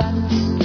run.